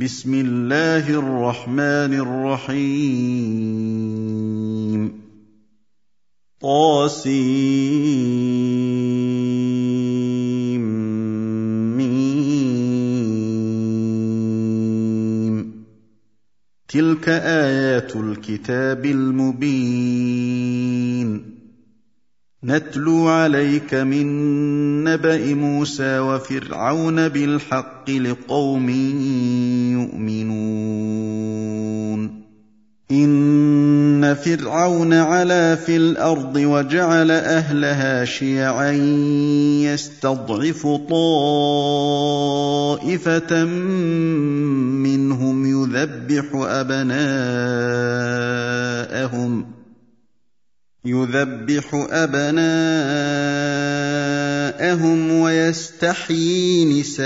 بسم الله الرحمن الرحيم. طاسيم. تلك آيات الكتاب المبين. نتلو عليك من نبأ موسى وفرعون بالحق لقوم يؤمنون. إن فرعون علا في الأرض وجعل أهلها شيعا يستضعف طائفة منهم يذبح أبناءهم يذبح ابناءهم ويستحيي نساءهم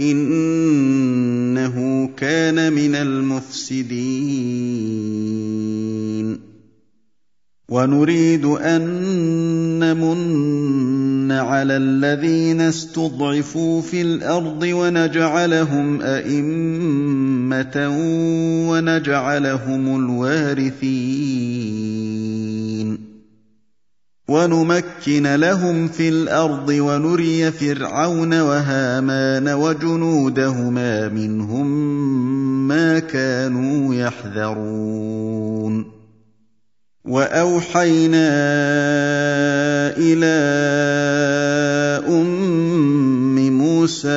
انه كان من المفسدين ونريد أن نمن على الذين استضعفوا في الأرض ونجعلهم أئمة ونجعلهم الوارثين. ونمكن لهم في الأرض ونري فرعون وهامان وجنودهما منهم ما كانوا يحذرون. وأوحينا إلى أم موسى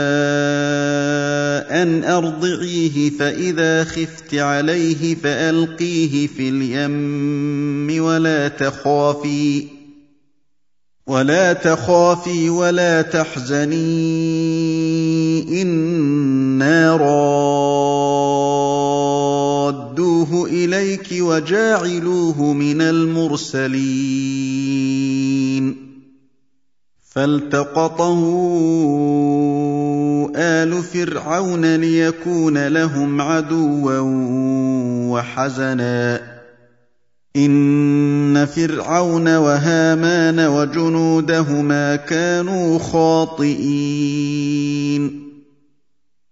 أن أرضعيه فإذا خفت عليه فألقيه في اليم ولا تخافي ولا تخافي ولا تحزني إنا رادوه إليك وجاعلوه من المرسلين. فالتقطه آل فرعون ليكون لهم عدوا وحزنا. إن فرعون وهامان وجنودهما كانوا خاطئين.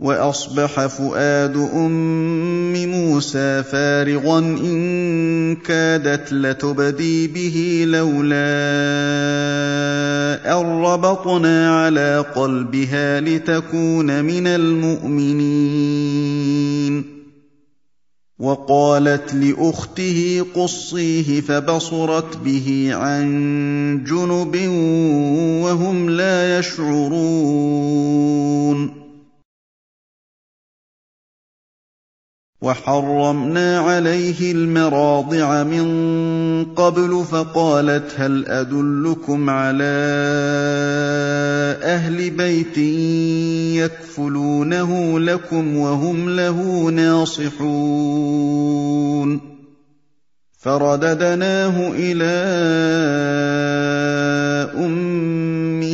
وأصبح فؤاد أم موسى فارغا إن كادت لتبدي به لولا أن ربطنا على قلبها لتكون من المؤمنين. وقالت لأخته قصيه فبصرت به عن جنب وهم لا يشعرون. وحرمنا عليه المراضع من قبل فقالت هل أدلكم على أهل بيت يكفلونه لكم وهم له ناصحون؟ فرددناه إلى أمة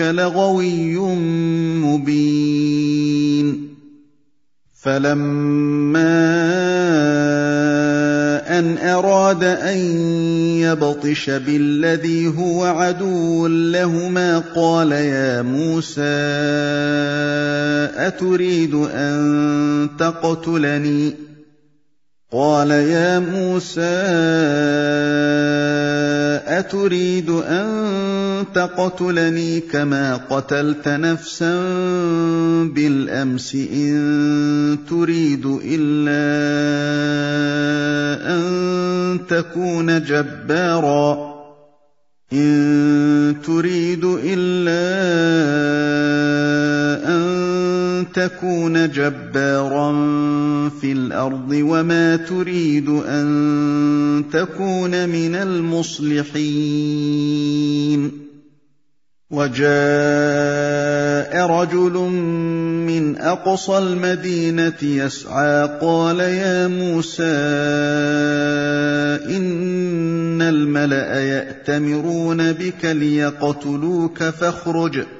إنك لغوي مبين. فلما أن أراد أن يبطش بالذي هو عدو لهما قال يا موسى أتريد أن تقتلني؟ قال يا موسى أتريد أن تقتلني كما قتلت نفسا بالأمس إن تريد إلا أن تكون جبارا. إن تريد إلا أن تكون جبارا في الأرض وما تريد أن تكون من المصلحين. وجاء رجل من أقصى المدينة يسعى قال يا موسى إن الملأ يأتمرون بك ليقتلوك فاخرج.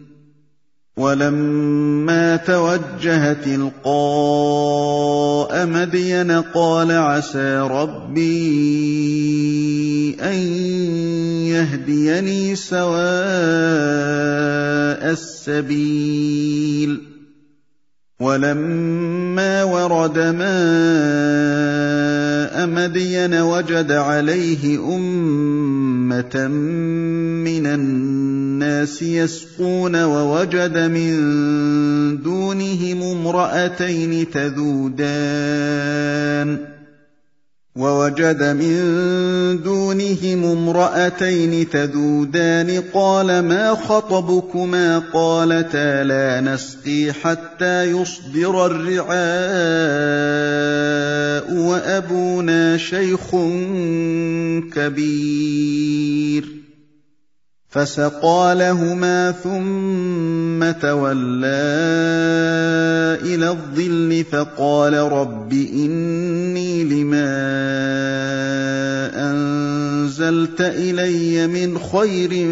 وَلَمَّا تَوَجَّهَ تِلْقَاءَ مَدْيَنَ قَالَ عَسَىٰ رَبِّي أَن يَهْدِيَنِي سَوَاءَ السَّبِيلِ. وَلَمَّا وَرَدَ مَاءَ مَدْيَنَ وَجَدَ عَلَيْهِ أُمَّةً مِّنَ النَّاسِ يَسْقُونَ وَوَجَدَ مِن دُونِهِمُ امْرَأَتَيْنِ تَذُودَانِ وَوَجَدَ مِن دُونِهِمُ امْرَأَتَيْنِ تَذُودَانِ قَالَ مَا خَطْبُكُمَا قَالَتَا لَا نَسْقِي حَتَّىٰ يُصْدِرَ الرِّعَاءُ وَأَبُونَا شَيْخٌ كَبِيرٌ فَسَقَىٰ لَهُمَا ثُمَّ تَوَلَّىٰ إِلَى الظِّلِّ فَقَالَ رَبِّ إِنِّي لِمَا أَنزَلْتَ إِلَيَّ مِنْ خَيْرٍ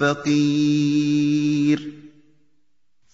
فَقِيرٌ.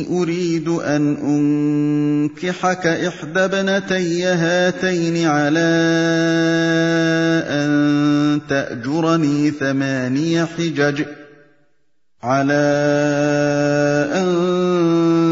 اني أريد أن أنكحك إحدى ابنتي هاتين على أن تأجرني ثماني حجج عَلَىٰ أَن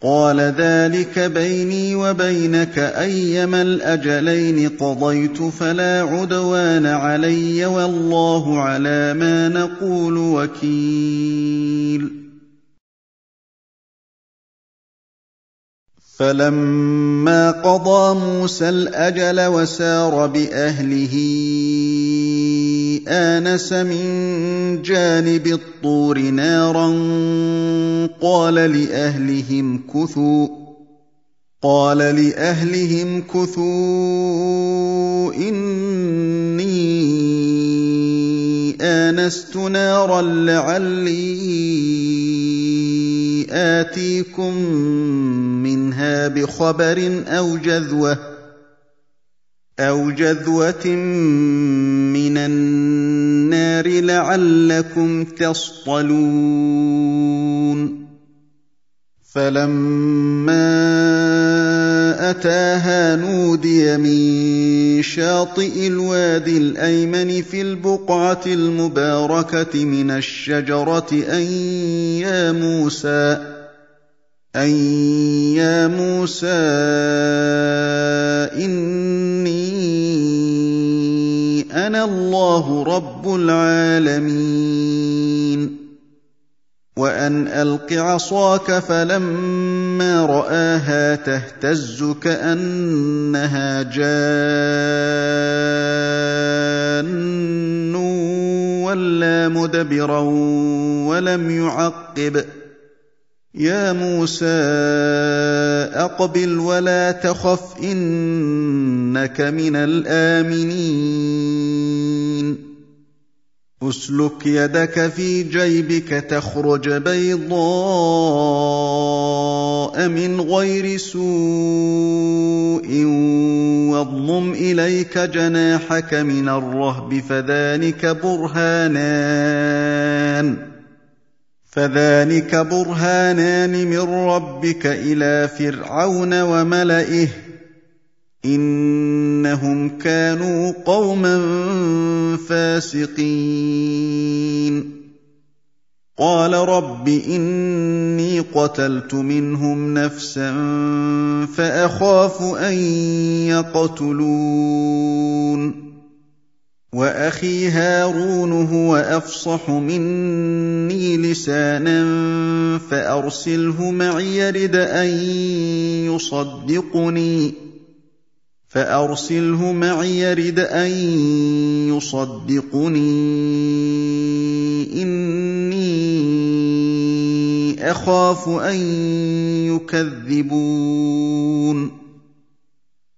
قال ذلك بيني وبينك أيما الأجلين قضيت فلا عدوان علي والله على ما نقول وكيل. فلما قضى موسى الأجل وسار بأهله آنس من جانب الطور نارا قال لأهلهم كثوا قال لأهلهم كثوا إني آنست نارا لعلي آتيكم منها بخبر أو جذوةٍ أَوْ جَذْوَةٍ مِّنَ النَّارِ لَعَلَّكُمْ تَصْطَلُونَ فَلَمَّا أَتَاهَا نُودِيَ مِن شَاطِئِ الْوَادِ الْأَيْمَنِ فِي الْبُقْعَةِ الْمُبَارَكَةِ مِنَ الشَّجَرَةِ أَن يَا مُوسَىٰ أَن يَا مُوسَىٰ أَنَا اللَّهُ رَبُّ الْعَالَمِينَ. وَأَنْ أَلْقِ عَصَاكَ فَلَمَّا رَآهَا تَهْتَزُّ كَأَنَّهَا جَانٌّ وَلَّىٰ مُدْبِرًا وَلَمْ يُعَقِّبْ ۚ. يَا مُوسَىٰ أَقْبِلْ وَلَا تَخَفْ إِنَّكَ مِنَ الْآمِنِينَ اسْلُكْ يَدَكَ فِي جَيْبِكَ تَخْرُجْ بَيْضَاءَ مِنْ غَيْرِ سُوءٍ وَاضْمُمْ إِلَيْكَ جَنَاحَكَ مِنَ الرَّهْبِ فَذَانِكَ بُرْهَانَانِ فذلك برهانان من ربك إلى فرعون وملئه إنهم كانوا قوما فاسقين. قال رب إني قتلت منهم نفسا فأخاف أن يقتلون. وَأَخِي هَارُونُ هُوَ أَفْصَحُ مِنِّي لِسَانًا فَأَرْسِلْهُ مَعِيَ رِدْ أَن يُصَدِّقُنِي. فَأَرْسِلْهُ مَعِيَ رِدْ أَن يُصَدِّقُنِي. إِنِّي أَخَافُ أَن يُكَذِّبُونِ.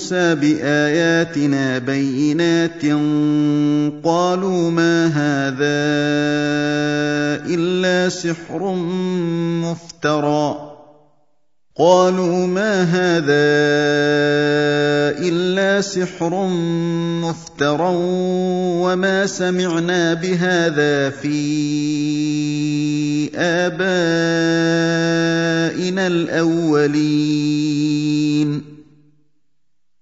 مُوسَىٰ بِآيَاتِنَا بَيِّنَاتٍ قَالُوا مَا هَٰذَا إِلَّا سِحْرٌ مُّفْتَرًى قالوا ما هذا إلا سحر مفترى وما سمعنا بهذا في آبائنا الأولين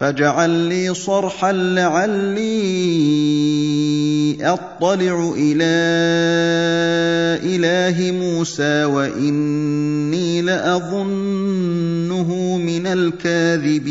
فاجعل لي صرحا لعلي أطلع إلى إله موسى وإني لأظنه من الكاذبين.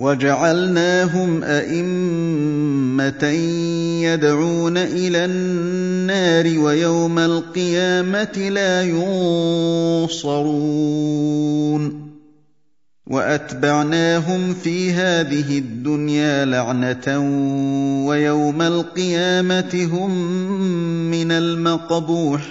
وَجَعَلْنَاهُمْ أَئِمَّةً يَدْعُونَ إِلَى النَّارِ وَيَوْمَ الْقِيَامَةِ لَا يُنصَرُونَ وَأَتْبَعْنَاهُمْ فِي هَٰذِهِ الدُّنْيَا لَعْنَةً وَيَوْمَ الْقِيَامَةِ هُم مِّنَ الْمَقْبُوحِينَ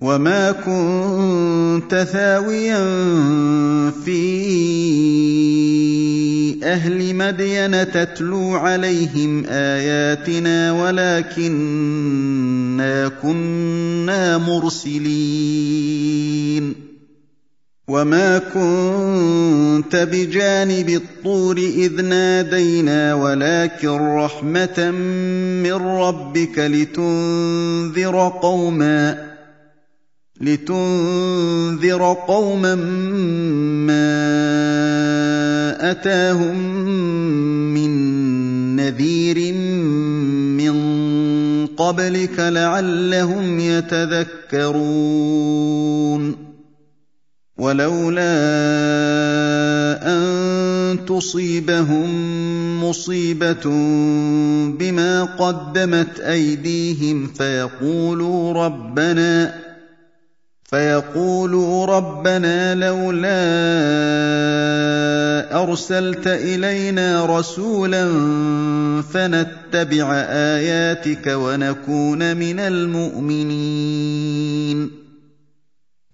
وَمَا كُنتَ ثَاوِيًا فِي أَهْلِ مَدْيَنَ تَتْلُو عَلَيْهِمْ آيَاتِنَا وَلَٰكِنَّا كُنَّا مُرْسِلِينَ وَمَا كُنتَ بِجَانِبِ الطُّورِ إِذْ نَادَيْنَا وَلَٰكِن رَّحْمَةً مِّن رَّبِّكَ لِتُنذِرَ قَوْمًا لِتُنذِرَ قَوْمًا مَّا أَتَاهُم مِّن نَّذِيرٍ مِّن قَبْلِكَ لَعَلَّهُمْ يَتَذَكَّرُونَ. وَلَوْلَا أَن تُصِيبَهُم مُّصِيبَةٌ بِمَا قَدَّمَتْ أَيْدِيهِمْ فَيَقُولُوا رَبَّنَا فَيَقُولُوا رَبَّنَا لَوْلَا أَرْسَلْتَ إِلَيْنَا رَسُولًا فَنَتَّبِعَ آيَاتِكَ وَنَكُونَ مِنَ الْمُؤْمِنِينَ.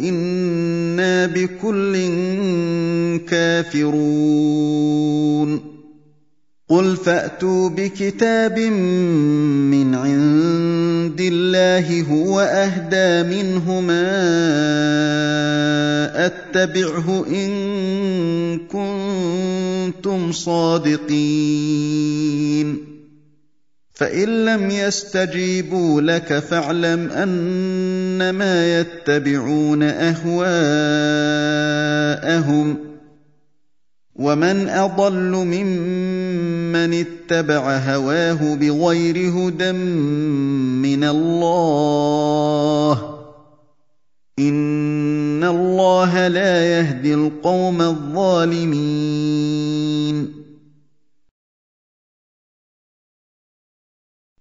إِنَّا بِكُلٍّ كَافِرُونَ. قُلْ فَأْتُوا بِكِتَابٍ مِّنْ عِندِ اللَّهِ هُوَ أَهْدَىٰ مِنْهُمَا أَتَّبِعْهُ إِن كُنتُمْ صَادِقِينَ. فان لم يستجيبوا لك فاعلم انما يتبعون اهواءهم ومن اضل ممن اتبع هواه بغير هدى من الله ان الله لا يهدي القوم الظالمين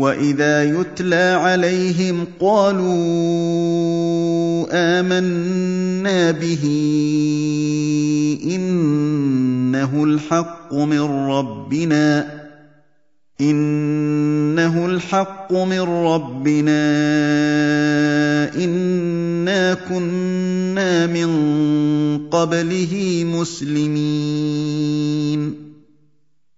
وَإِذَا يُتْلَىٰ عَلَيْهِمْ قَالُوا آمَنَّا بِهِ إِنَّهُ الْحَقُّ مِن رَّبِّنَا إِنَّهُ الْحَقُّ مِن رَّبِّنَا إِنَّا كُنَّا مِن قَبْلِهِ مُسْلِمِينَ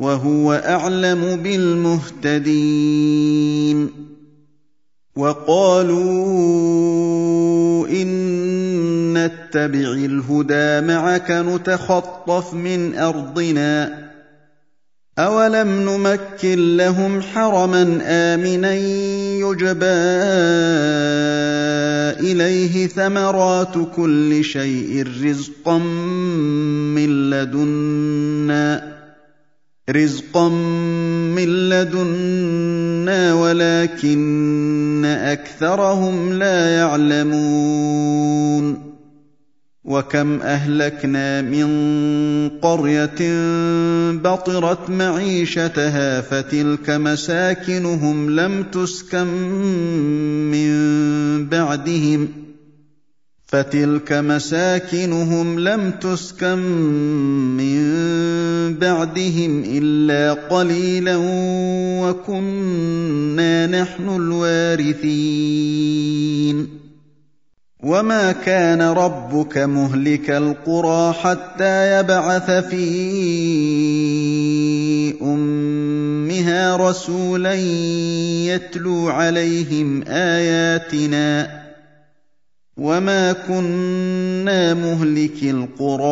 وَهُوَ أَعْلَمُ بِالْمُهْتَدِينَ. وَقَالُوا إِن نَّتَّبِعِ الْهُدَىٰ مَعَكَ نُتَخَطَّفْ مِنْ أَرْضِنَا ۚ. أَوَلَمْ نُمَكِّن لَّهُمْ حَرَمًا آمِنًا يُجْبَىٰ إِلَيْهِ ثَمَرَاتُ كُلِّ شَيْءٍ رِّزْقًا مِّن لَّدُنَّا. رِزْقًا مِّن لَّدُنَّا وَلَٰكِنَّ أَكْثَرَهُمْ لَا يَعْلَمُونَ وَكَمْ أَهْلَكْنَا مِن قَرْيَةٍ بَطِرَتْ مَعِيشَتَهَا فَتِلْكَ مَسَاكِنُهُمْ لَمْ تُسْكَن مِّن بَعْدِهِمْ ۖ فَتِلْكَ مَسَاكِنُهُمْ لَمْ تُسْكَن مِّن بَعْدِهِمْ إِلَّا قَلِيلًا وَكُنَّا نَحْنُ الْوَارِثِينَ. وَمَا كَانَ رَبُّكَ مُهْلِكَ الْقُرَىٰ حَتَّىٰ يَبْعَثَ فِي أُمِّهَا رَسُولًا يَتْلُو عَلَيْهِمْ آيَاتِنَا ۚ وَمَا كُنَّا مُهْلِكِي الْقُرَىٰ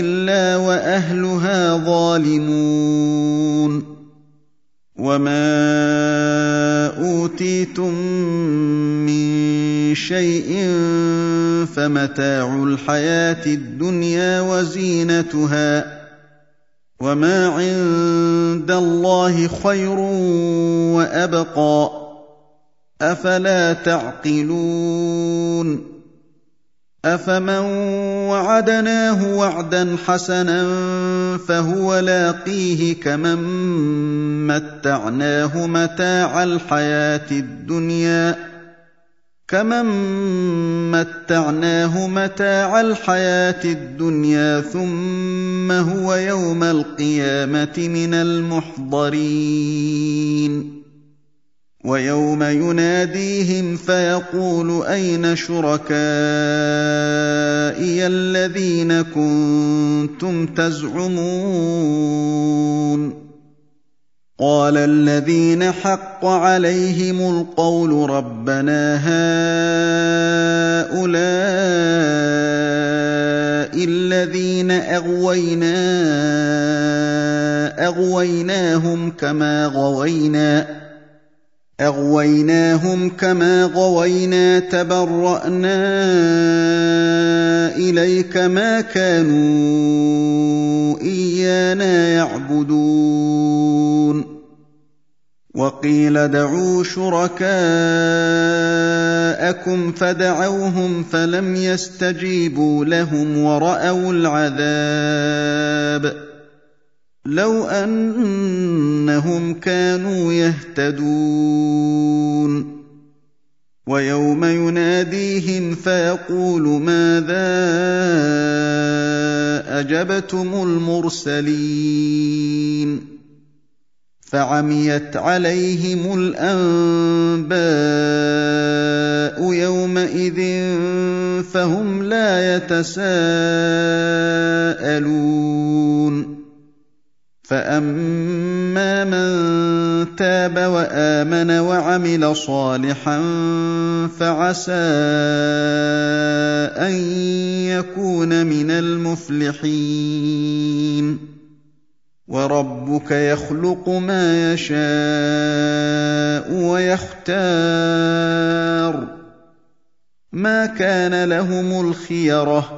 إِلَّا وَأَهْلُهَا ظَالِمُونَ وَمَا أُوتِيتُم مِّن شَيْءٍ فَمَتَاعُ الْحَيَاةِ الدُّنْيَا وَزِينَتُهَا ۚ وَمَا عِندَ اللَّهِ خَيْرٌ وَأَبْقَىٰ ۚ أَفَلَا تَعْقِلُونَ أَفَمَن وَعَدْنَاهُ وَعْدًا حَسَنًا فَهُوَ لَاقِيهِ كَمَن مَّتَّعْنَاهُ مَتَاعَ الْحَيَاةِ الدُّنْيَا كَمَن مَّتَّعْنَاهُ مَتَاعَ الْحَيَاةِ الدُّنْيَا ثُمَّ هُوَ يَوْمَ الْقِيَامَةِ مِنَ الْمُحْضَرِينَ وَيَوْمَ يُنَادِيهِمْ فَيَقُولُ أَيْنَ شُرَكَائِيَ الَّذِينَ كُنتُمْ تَزْعُمُونَ؟ قَالَ الَّذِينَ حَقَّ عَلَيْهِمُ الْقَوْلُ رَبَّنَا هَٰؤُلَاءِ الَّذِينَ أَغْوَيْنَا أَغْوَيْنَاهُمْ كَمَا غَوَيْنَا أغويناهم كما غوينا تبرأنا إليك ما كانوا إيانا يعبدون. وقيل دعوا شركاءكم فدعوهم فلم يستجيبوا لهم ورأوا العذاب. لو أنهم كانوا يهتدون. ويوم يناديهم فيقول ماذا أجبتم المرسلين؟ فعميت عليهم الأنباء يومئذ فهم لا يتساءلون. فاما من تاب وامن وعمل صالحا فعسى ان يكون من المفلحين وربك يخلق ما يشاء ويختار ما كان لهم الخيره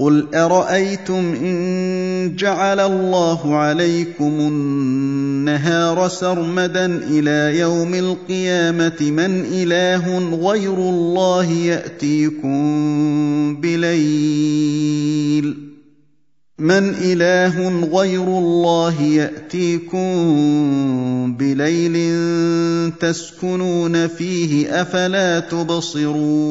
قُلْ أَرَأَيْتُمْ إِن جَعَلَ اللَّهُ عَلَيْكُمُ النَّهَارَ سَرْمَدًا إِلَىٰ يَوْمِ الْقِيَامَةِ مَنْ إِلَٰهٌ غَيْرُ اللَّهِ يَأْتِيكُم بِلَيْلٍ مَنْ إِلَٰهٌ غَيْرُ اللَّهِ يَأْتِيكُم بِلَيْلٍ تَسْكُنُونَ فِيهِ ۖ أَفَلَا تُبْصِرُونَ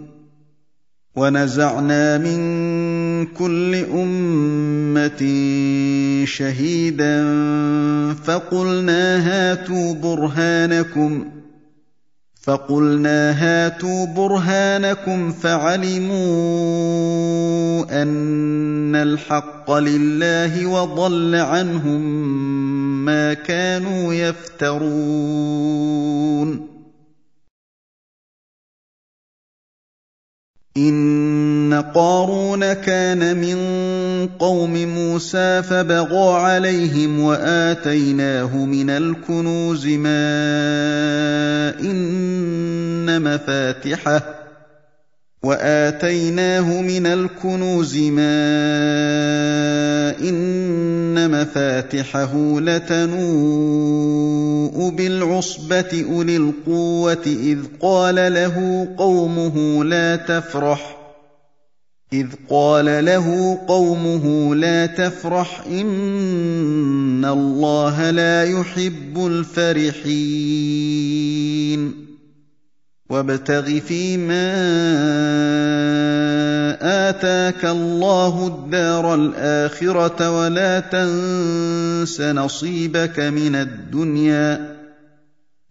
وَنَزَعْنَا مِن كُلِّ أُمَّةٍ شَهِيدًا فَقُلْنَا هَاتُوا بُرْهَانَكُمْ فَقُلْنَا هَاتُوا بُرْهَانَكُمْ فَعَلِمُوا أَنَّ الْحَقَّ لِلَّهِ وَضَلَّ عَنْهُم مَّا كَانُوا يَفْتَرُونَ. إِنَّ قَارُونَ كَانَ مِن قَوْمِ مُوسَىٰ فَبَغَىٰ عَلَيْهِمْ وَآتَيْنَاهُ مِنَ الْكُنُوزِ مَا إِنَّ مَفَاتِحَهُ وَآتَيْنَاهُ مِنَ الْكُنُوزِ مَا إِنَّ مَفَاتِحَهُ لَتَنُوءُ بِالْعُصْبَةِ أُولِي الْقُوَّةِ إِذْ قَالَ لَهُ قَوْمُهُ لَا تَفْرَحْ إِذْ قَالَ لَهُ قَوْمُهُ لَا تَفْرَحْ إِنَّ اللَّهَ لَا يُحِبُّ الْفَرِحِينَ وَابْتَغِ فِيمَا آتَاكَ اللَّهُ الدَّارَ الْآخِرَةَ وَلَا تَنسَ نَصِيبَكَ مِنَ الدُّنْيَا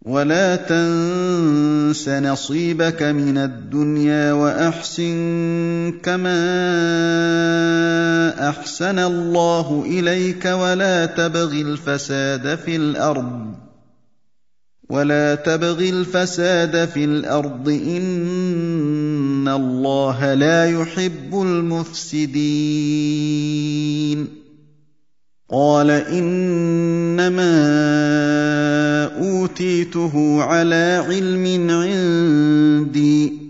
ولا تنس نصيبك من الدنيا وأحسن كما أحسن الله إليك ولا تبغ الفساد في الأرض ولا تبغ الفساد في الأرض ان الله لا يحب المفسدين قال انما اوتيته على علم عندي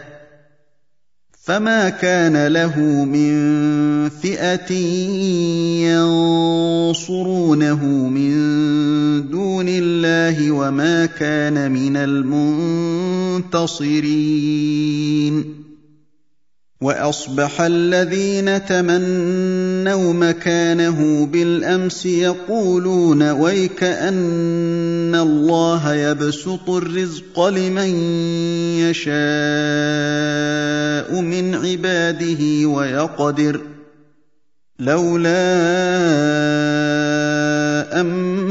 فما كان له من فئه ينصرونه من دون الله وما كان من المنتصرين واصبح الذين تمنوا مكانه بالامس يقولون ويك ان الله يبسط الرزق لمن يشاء من عباده ويقدر لولا امن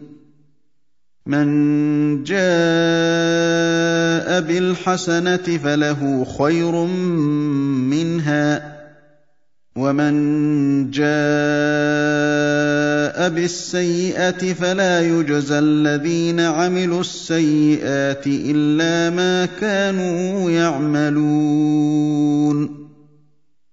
من جاء بالحسنة فله خير منها ومن جاء بالسيئة فلا يجزى الذين عملوا السيئات إلا ما كانوا يعملون.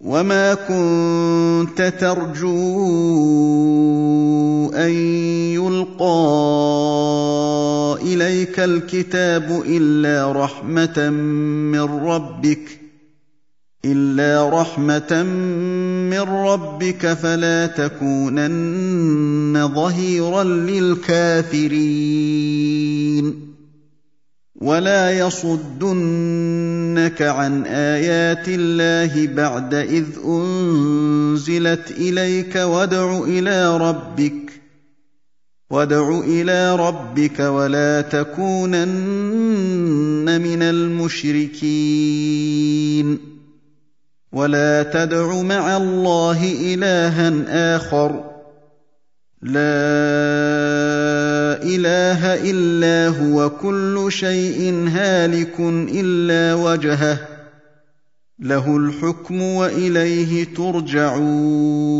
وما كنت ترجو ان يلقى اليك الكتاب الا رحمه من ربك الا رحمه من ربك فلا تكونن ظهيرا للكافرين ولا يصدنك عن ايات الله بعد اذ انزلت اليك وادع إلى ربك وادع إلى ربك ولا تكونن من المشركين ولا تدع مع الله الها اخر لا إله إلا هو كل شيء هالك إلا وجهه. له الحكم وإليه ترجعون.